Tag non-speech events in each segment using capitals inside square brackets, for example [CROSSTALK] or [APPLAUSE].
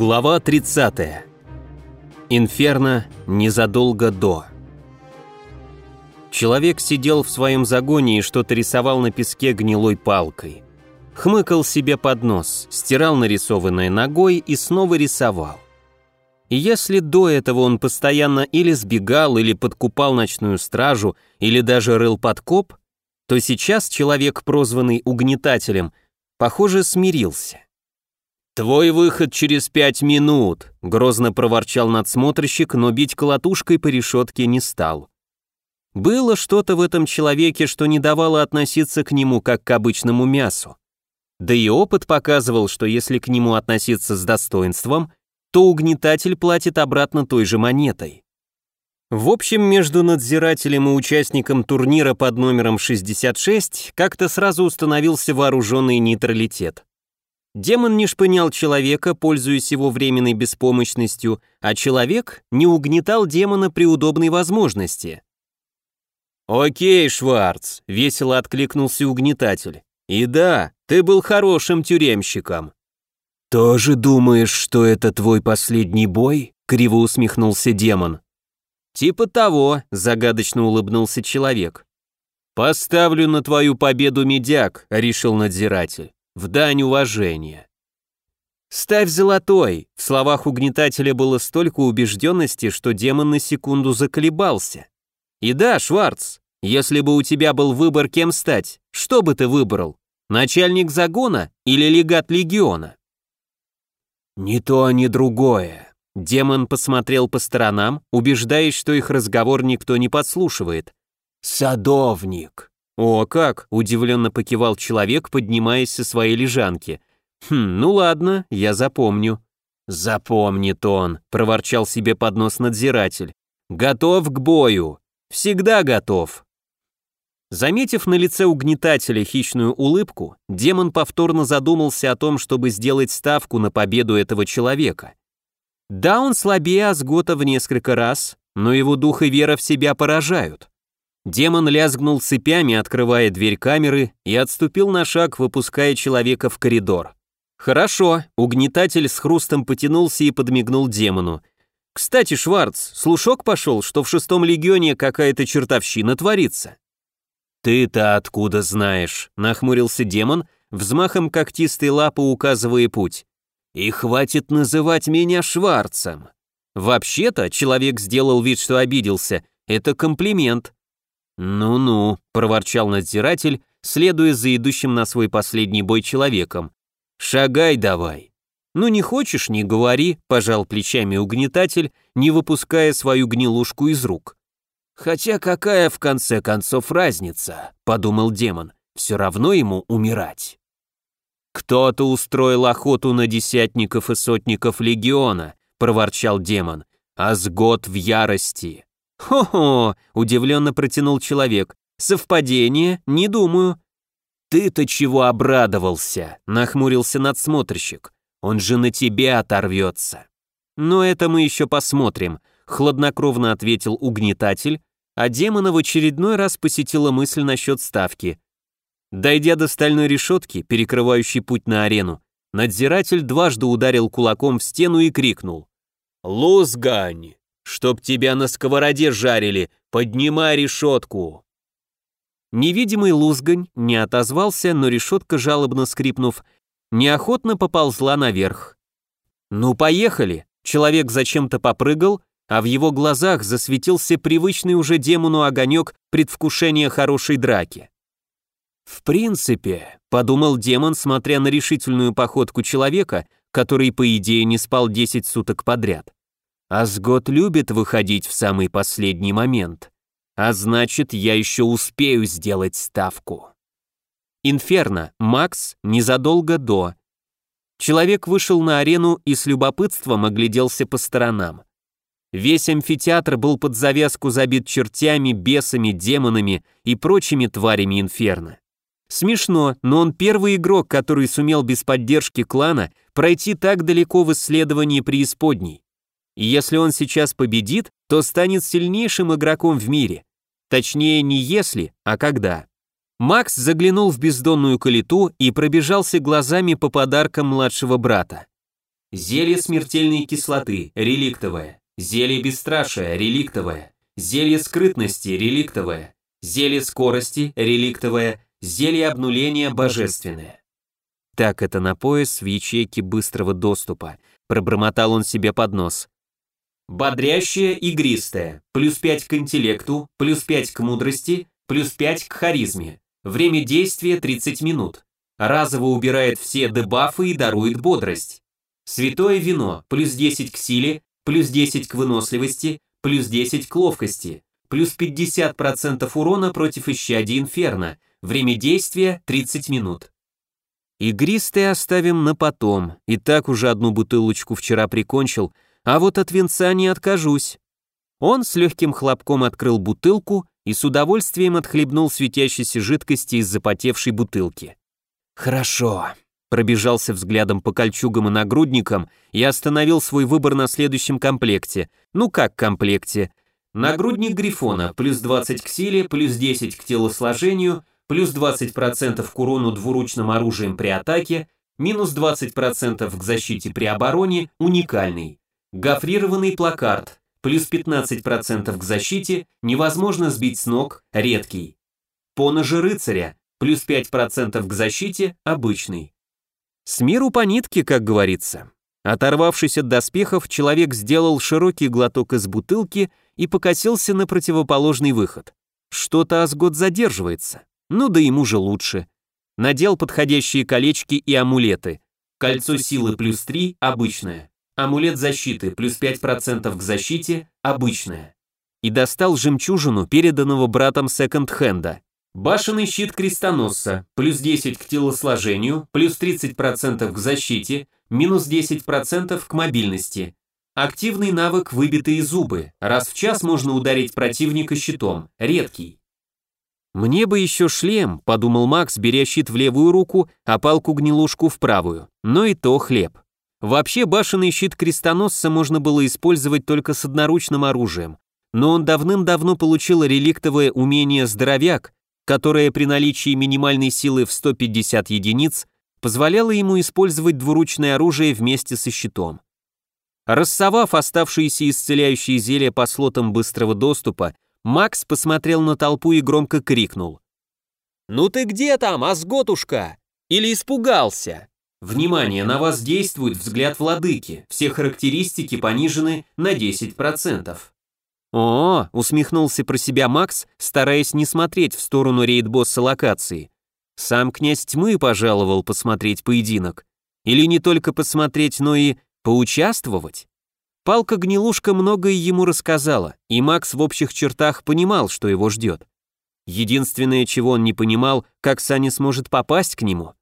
Глава 30. Инферно незадолго до. Человек сидел в своем загоне и что-то рисовал на песке гнилой палкой. Хмыкал себе под нос, стирал нарисованное ногой и снова рисовал. И если до этого он постоянно или сбегал, или подкупал ночную стражу, или даже рыл подкоп, то сейчас человек, прозванный угнетателем, похоже, смирился. «Твой выход через пять минут», — грозно проворчал надсмотрщик, но бить колотушкой по решетке не стал. Было что-то в этом человеке, что не давало относиться к нему как к обычному мясу. Да и опыт показывал, что если к нему относиться с достоинством, то угнетатель платит обратно той же монетой. В общем, между надзирателем и участником турнира под номером 66 как-то сразу установился вооруженный нейтралитет. Демон не шпынял человека, пользуясь его временной беспомощностью, а человек не угнетал демона при удобной возможности. «Окей, Шварц», — весело откликнулся угнетатель. «И да, ты был хорошим тюремщиком». «Тоже думаешь, что это твой последний бой?» — криво усмехнулся демон. «Типа того», — загадочно улыбнулся человек. «Поставлю на твою победу медяк», — решил надзиратель в дань уважения. «Ставь золотой!» В словах угнетателя было столько убежденности, что демон на секунду заколебался. «И да, Шварц, если бы у тебя был выбор, кем стать, что бы ты выбрал? Начальник загона или легат легиона?» «Ни то, ни другое». Демон посмотрел по сторонам, убеждаясь, что их разговор никто не подслушивает. «Садовник». «О, как!» – удивленно покивал человек, поднимаясь со своей лежанки. «Хм, ну ладно, я запомню». «Запомнит он», – проворчал себе под нос надзиратель. «Готов к бою! Всегда готов!» Заметив на лице угнетателя хищную улыбку, демон повторно задумался о том, чтобы сделать ставку на победу этого человека. Да, он слабее Асгота в несколько раз, но его дух и вера в себя поражают. Демон лязгнул цепями, открывая дверь камеры, и отступил на шаг, выпуская человека в коридор. «Хорошо», — угнетатель с хрустом потянулся и подмигнул демону. «Кстати, Шварц, слушок пошел, что в шестом легионе какая-то чертовщина творится». «Ты-то откуда знаешь?» — нахмурился демон, взмахом когтистой лапы указывая путь. «И хватит называть меня Шварцем». «Вообще-то», — человек сделал вид, что обиделся, — «это комплимент. «Ну-ну», — проворчал надзиратель, следуя за идущим на свой последний бой человеком. «Шагай давай». «Ну не хочешь, не говори», — пожал плечами угнетатель, не выпуская свою гнилушку из рук. «Хотя какая в конце концов разница?» — подумал демон. «Все равно ему умирать». «Кто-то устроил охоту на десятников и сотников легиона», — проворчал демон. «Асгот в ярости». «Хо-хо!» – удивленно протянул человек. «Совпадение? Не думаю». «Ты-то чего обрадовался?» – нахмурился надсмотрщик. «Он же на тебе оторвется». «Но это мы еще посмотрим», – хладнокровно ответил угнетатель, а демона в очередной раз посетила мысль насчет ставки. Дойдя до стальной решетки, перекрывающей путь на арену, надзиратель дважды ударил кулаком в стену и крикнул. «Лузгань!» Чтоб тебя на сковороде жарили, поднимай решетку!» Невидимый лузгань не отозвался, но решетка, жалобно скрипнув, неохотно поползла наверх. «Ну, поехали!» Человек зачем-то попрыгал, а в его глазах засветился привычный уже демону огонек предвкушения хорошей драки. «В принципе», — подумал демон, смотря на решительную походку человека, который, по идее, не спал 10 суток подряд. Асгот любит выходить в самый последний момент, а значит, я еще успею сделать ставку. Инферно, Макс, незадолго до. Человек вышел на арену и с любопытством огляделся по сторонам. Весь амфитеатр был под завязку забит чертями, бесами, демонами и прочими тварями инферно. Смешно, но он первый игрок, который сумел без поддержки клана пройти так далеко в исследовании преисподней. И если он сейчас победит, то станет сильнейшим игроком в мире. Точнее, не если, а когда. Макс заглянул в бездонную калиту и пробежался глазами по подаркам младшего брата. Зелье смертельной кислоты, реликтовое. Зелье бесстрашия, реликтовое. Зелье скрытности, реликтовое. Зелье скорости, реликтовое. Зелье обнуления, божественное. Так это на пояс в ячейке быстрого доступа. Пробормотал он себе под нос. Бодрящее, игристое. Плюс 5 к интеллекту, плюс 5 к мудрости, плюс 5 к харизме. Время действия 30 минут. Разово убирает все дебафы и дарует бодрость. Святое вино, плюс 10 к силе, плюс 10 к выносливости, плюс 10 к ловкости, плюс 50% урона против исчадий инферно, время действия 30 минут. Игристые оставим на потом, и так уже одну бутылочку вчера прикончил, а вот от венца не откажусь. Он с легким хлопком открыл бутылку и с удовольствием отхлебнул светящейся жидкости из запотевшей бутылки. «Хорошо», пробежался взглядом по кольчугам и нагрудникам и остановил свой выбор на следующем комплекте. Ну как комплекте? Нагрудник Грифона, плюс 20 к силе, плюс 10 к телосложению, плюс 20% к урону двуручным оружием при атаке, минус 20% к защите при обороне, уникальный. Гофрированный плакард, плюс 15% к защите, невозможно сбить с ног, редкий. Поножи рыцаря, плюс 5% к защите, обычный. С миру по нитке, как говорится. Оторвавшись от доспехов, человек сделал широкий глоток из бутылки и покосился на противоположный выход. Что-то Асгот задерживается. Ну да ему же лучше. Надел подходящие колечки и амулеты. Кольцо силы плюс 3 – обычное. Амулет защиты плюс 5% к защите – обычное. И достал жемчужину, переданного братом секонд-хенда. Башенный щит крестоносца, плюс 10 к телосложению, плюс 30% к защите, минус 10% к мобильности. Активный навык «Выбитые зубы». Раз в час можно ударить противника щитом. Редкий. «Мне бы еще шлем», — подумал Макс, беря щит в левую руку, а палку-гнилушку в правую. Но и то хлеб. Вообще башенный щит крестоносца можно было использовать только с одноручным оружием. Но он давным-давно получил реликтовое умение «Здоровяк», которая при наличии минимальной силы в 150 единиц позволяла ему использовать двуручное оружие вместе со щитом. Рассовав оставшиеся исцеляющие зелья по слотам быстрого доступа, Макс посмотрел на толпу и громко крикнул. «Ну ты где там, Асготушка? Или испугался?» Внимание, на вас действует взгляд владыки, все характеристики понижены на 10%. «О!» — усмехнулся про себя Макс, стараясь не смотреть в сторону рейд-босса локации. Сам князь тьмы пожаловал посмотреть поединок. Или не только посмотреть, но и поучаствовать? Палка-гнилушка многое ему рассказала, и Макс в общих чертах понимал, что его ждет. Единственное, чего он не понимал, как Саня сможет попасть к нему.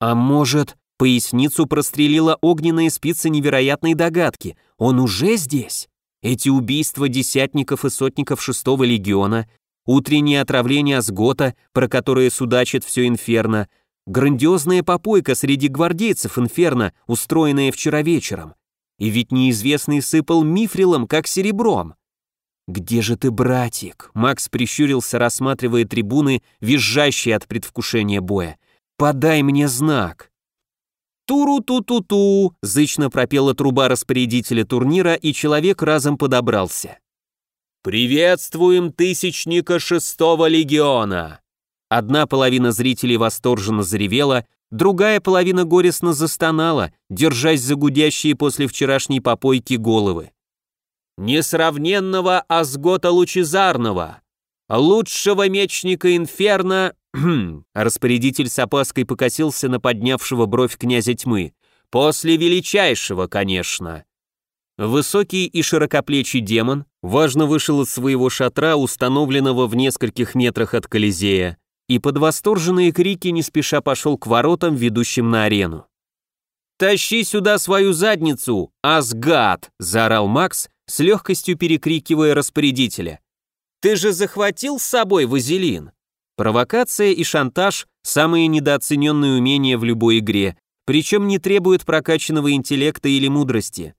А может, поясницу прострелила огненная спица невероятной догадки, он уже здесь? Эти убийства десятников и сотников шестого легиона, утреннее отравление Асгота, про которое судачит все инферно, грандиозная попойка среди гвардейцев инферно, устроенная вчера вечером. И ведь неизвестный сыпал мифрилом, как серебром. «Где же ты, братик?» Макс прищурился, рассматривая трибуны, визжащие от предвкушения боя. «Подай мне знак!» «Туру-ту-ту-ту!» – зычно пропела труба распорядителя турнира, и человек разом подобрался. «Приветствуем тысячника шестого легиона!» Одна половина зрителей восторженно заревела, другая половина горестно застонала, держась за гудящие после вчерашней попойки головы. «Несравненного Асгота Лучезарного! Лучшего мечника Инферно [CLEARS THROAT] Распорядитель с опаской покосился на поднявшего бровь князя тьмы. После величайшего, конечно. Высокий и широкоплечий демон важно вышел из своего шатра, установленного в нескольких метрах от Колизея, и под восторженные крики не спеша пошел к воротам, ведущим на арену. «Тащи сюда свою задницу, Асгад!» – заорал Макс, с легкостью перекрикивая распорядителя. «Ты же захватил с собой вазелин?» Провокация и шантаж – самые недооцененные умения в любой игре, причем не требуют прокачанного интеллекта или мудрости.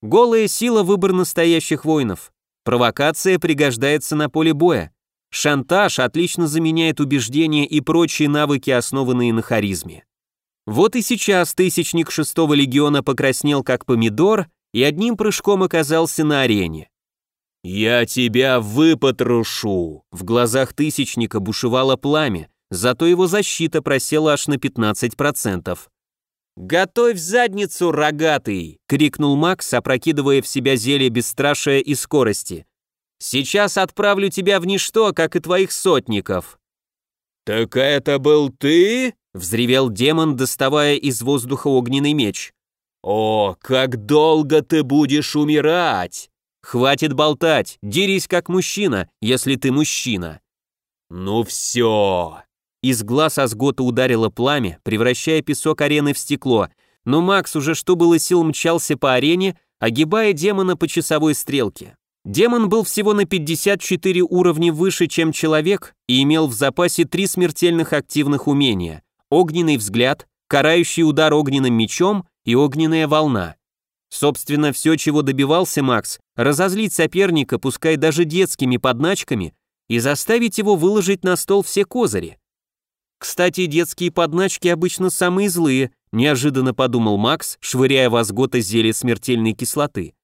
Голая сила – выбор настоящих воинов. Провокация пригождается на поле боя. Шантаж отлично заменяет убеждения и прочие навыки, основанные на харизме. Вот и сейчас тысячник шестого легиона покраснел как помидор и одним прыжком оказался на арене. «Я тебя выпотрошу!» В глазах тысячника бушевало пламя, зато его защита просела аж на 15%. «Готовь задницу, рогатый!» — крикнул Макс, опрокидывая в себя зелье бесстрашия и скорости. «Сейчас отправлю тебя в ничто, как и твоих сотников!» «Так это был ты?» — взревел демон, доставая из воздуха огненный меч. «О, как долго ты будешь умирать!» «Хватит болтать, дерись как мужчина, если ты мужчина!» «Ну все!» Из глаз Асгота ударило пламя, превращая песок арены в стекло, но Макс уже что было сил мчался по арене, огибая демона по часовой стрелке. Демон был всего на 54 уровня выше, чем человек, и имел в запасе три смертельных активных умения – огненный взгляд, карающий удар огненным мечом и огненная волна. Собственно, все, чего добивался Макс, разозлить соперника, пускай даже детскими подначками, и заставить его выложить на стол все козыри. Кстати, детские подначки обычно самые злые, неожиданно подумал Макс, швыряя в Асгота зелье смертельной кислоты.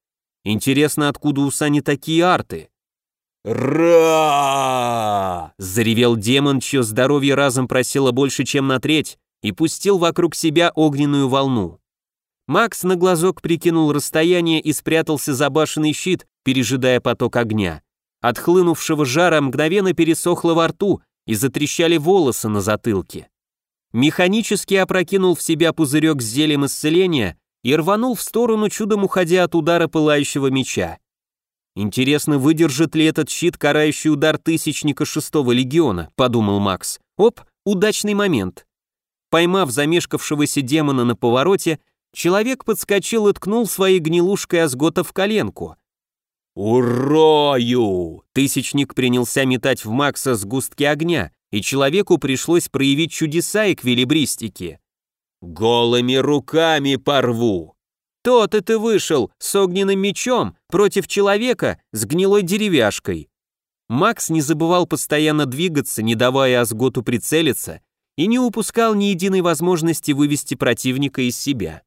Интересно, откуда у Сани такие арты? «Ра!» — заревел демон, чье здоровье разом просело больше, чем на треть, и пустил вокруг себя огненную волну. Макс на глазок прикинул расстояние и спрятался за башенный щит, пережидая поток огня. От хлынувшего жара мгновенно пересохло во рту, и затрещали волосы на затылке. Механически опрокинул в себя пузырек с зельем исцеления и рванул в сторону, чудом уходя от удара пылающего меча. Интересно, выдержит ли этот щит карающий удар тысячника шестого легиона, подумал Макс. Оп, удачный момент. Поймав замешкавшегося демона на повороте, человек подскочил и ткнул своей гнилушкой Асгота в коленку. «Урою!» Тысячник принялся метать в Макса сгустки огня, и человеку пришлось проявить чудеса эквилибристики. «Голыми руками порву!» «То-то ты вышел с огненным мечом против человека с гнилой деревяшкой!» Макс не забывал постоянно двигаться, не давая Асготу прицелиться, и не упускал ни единой возможности вывести противника из себя.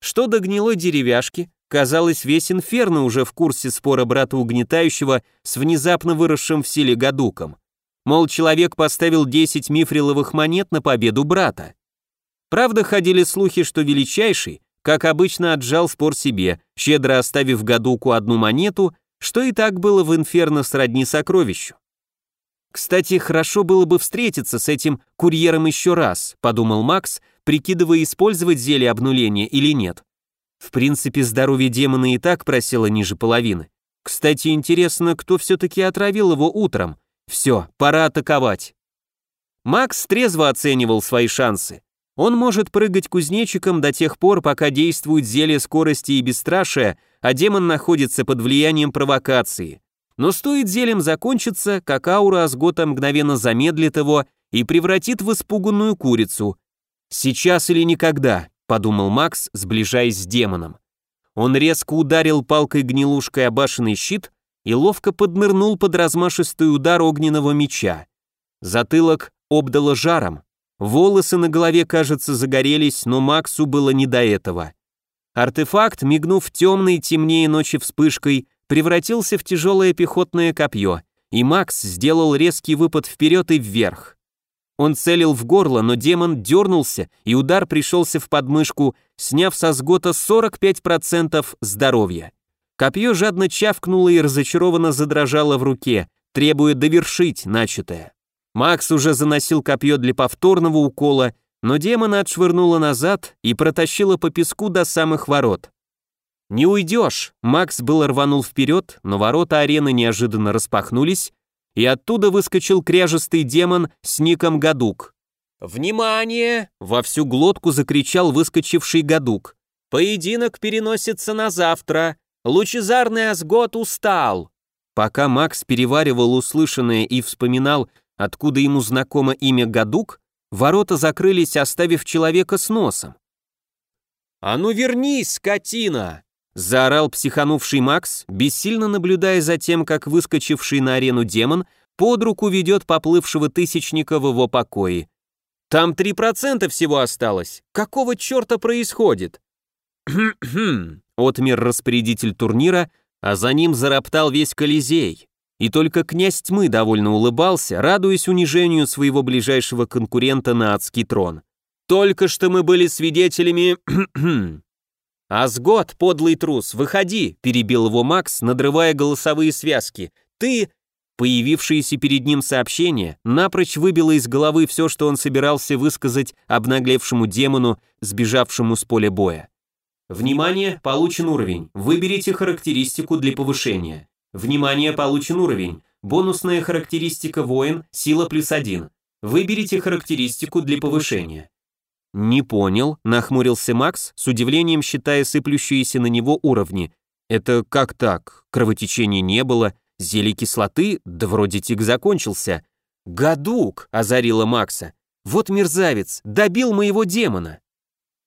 Что до гнилой деревяшки, Казалось, весь инферно уже в курсе спора брата угнетающего с внезапно выросшим в силе гадуком. Мол, человек поставил 10 мифриловых монет на победу брата. Правда, ходили слухи, что величайший, как обычно, отжал спор себе, щедро оставив гадуку одну монету, что и так было в инферно сродни сокровищу. Кстати, хорошо было бы встретиться с этим курьером еще раз, подумал Макс, прикидывая, использовать зелье обнуления или нет. В принципе, здоровье демона и так просело ниже половины. Кстати, интересно, кто все-таки отравил его утром? Все, пора атаковать. Макс трезво оценивал свои шансы. Он может прыгать кузнечиком до тех пор, пока действует зелье скорости и бесстрашия, а демон находится под влиянием провокации. Но стоит зельем закончиться, как аура Асгота мгновенно замедлит его и превратит в испуганную курицу. Сейчас или никогда подумал Макс, сближаясь с демоном. Он резко ударил палкой-гнилушкой о башенный щит и ловко поднырнул под размашистый удар огненного меча. Затылок обдало жаром. Волосы на голове, кажется, загорелись, но Максу было не до этого. Артефакт, мигнув темной, темнее ночи вспышкой, превратился в тяжелое пехотное копье, и Макс сделал резкий выпад вперед и вверх. Он целил в горло, но демон дернулся, и удар пришелся в подмышку, сняв со сгота 45% здоровья. Копье жадно чавкнуло и разочарованно задрожало в руке, требуя довершить начатое. Макс уже заносил копье для повторного укола, но демона отшвырнуло назад и протащило по песку до самых ворот. «Не уйдешь!» Макс был рванул вперед, но ворота арены неожиданно распахнулись, и оттуда выскочил кряжестый демон с ником Гадук. «Внимание!» — во всю глотку закричал выскочивший Гадук. «Поединок переносится на завтра. Лучезарный Асгот устал!» Пока Макс переваривал услышанное и вспоминал, откуда ему знакомо имя Гадук, ворота закрылись, оставив человека с носом. «А ну вернись, скотина!» Заорал психанувший Макс, бессильно наблюдая за тем, как выскочивший на арену демон под руку ведет поплывшего тысячника в его покое. Там 3% всего осталось. Какого черта происходит? Хм, отмер распорядитель турнира, а за ним зароптал весь Колизей. И только князь тьмы довольно улыбался, радуясь унижению своего ближайшего конкурента на адский трон. Только что мы были свидетелями... [CLEARS THROAT] «Асгот, подлый трус, выходи!» – перебил его Макс, надрывая голосовые связки. «Ты...» Появившееся перед ним сообщение напрочь выбило из головы все, что он собирался высказать обнаглевшему демону, сбежавшему с поля боя. Внимание, получен уровень. Выберите характеристику для повышения. Внимание, получен уровень. Бонусная характеристика воин, сила плюс один. Выберите характеристику для повышения. «Не понял», — нахмурился Макс, с удивлением считая сыплющиеся на него уровни. «Это как так? Кровотечения не было, зелье кислоты, да вроде тик закончился». «Гадук!» — озарила Макса. «Вот мерзавец, добил моего демона!»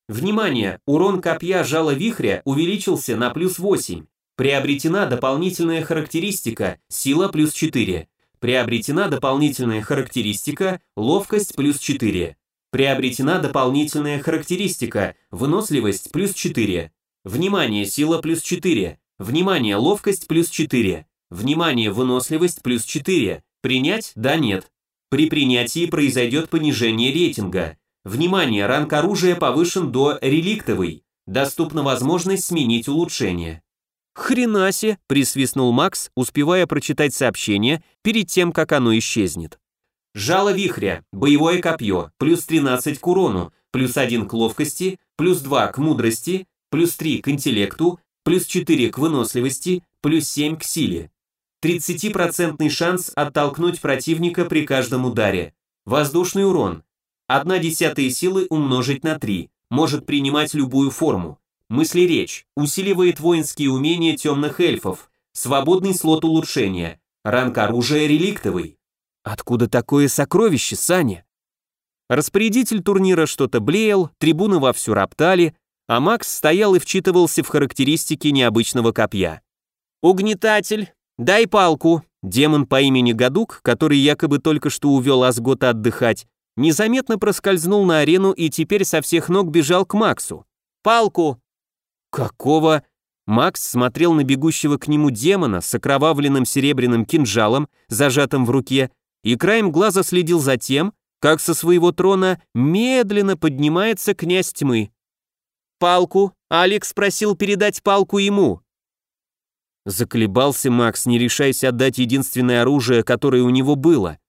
Внимание! Урон копья жала вихря увеличился на плюс 8. Приобретена дополнительная характеристика сила плюс 4. Приобретена дополнительная характеристика ловкость плюс 4. Приобретена дополнительная характеристика, выносливость плюс 4. Внимание, сила плюс 4. Внимание, ловкость плюс 4. Внимание, выносливость плюс 4. Принять? Да, нет. При принятии произойдет понижение рейтинга. Внимание, ранг оружия повышен до реликтовый. Доступна возможность сменить улучшение. «Хренасе!» – присвистнул Макс, успевая прочитать сообщение перед тем, как оно исчезнет. Жало вихря, боевое копье, плюс 13 к урону, плюс 1 к ловкости, плюс 2 к мудрости, плюс 3 к интеллекту, плюс 4 к выносливости, плюс 7 к силе. 30% шанс оттолкнуть противника при каждом ударе. Воздушный урон. 1 десятая силы умножить на 3. Может принимать любую форму. Мысли речь. Усиливает воинские умения темных эльфов. Свободный слот улучшения. Ранг оружия реликтовый. Откуда такое сокровище, Саня? Распорядитель турнира что-то блеял, трибуны вовсю роптали, а Макс стоял и вчитывался в характеристики необычного копья. «Угнетатель, дай палку!» Демон по имени Гадук, который якобы только что увел Асгота отдыхать, незаметно проскользнул на арену и теперь со всех ног бежал к Максу. «Палку!» «Какого?» Макс смотрел на бегущего к нему демона с окровавленным серебряным кинжалом, зажатым в руке, и краем глаза следил за тем, как со своего трона медленно поднимается князь тьмы. «Палку?» — Алекс просил передать палку ему. Заколебался Макс, не решаясь отдать единственное оружие, которое у него было.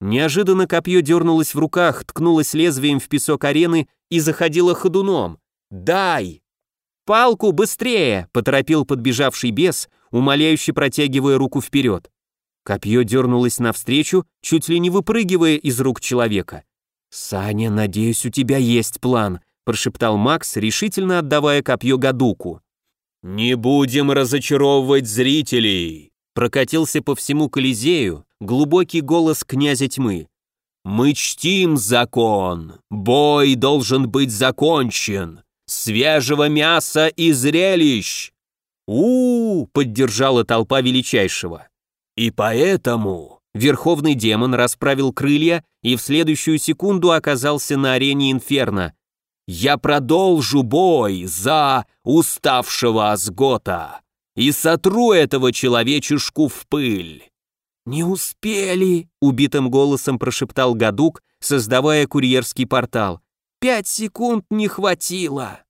Неожиданно копье дернулось в руках, ткнулось лезвием в песок арены и заходило ходуном. «Дай!» «Палку быстрее!» — поторопил подбежавший бес, умоляюще протягивая руку вперед. Копье дернулось навстречу, чуть ли не выпрыгивая из рук человека. «Саня, надеюсь, у тебя есть план», – прошептал Макс, решительно отдавая копье Гадуку. «Не будем разочаровывать зрителей», – прокатился по всему Колизею глубокий голос князя тьмы. «Мы чтим закон, бой должен быть закончен, свежего мяса и зрелищ!» «У-у-у!» – поддержала толпа величайшего. И поэтому верховный демон расправил крылья и в следующую секунду оказался на арене Инферно. «Я продолжу бой за уставшего Асгота и сотру этого человечешку в пыль». «Не успели!» — убитым голосом прошептал Гадук, создавая курьерский портал. «Пять секунд не хватило!»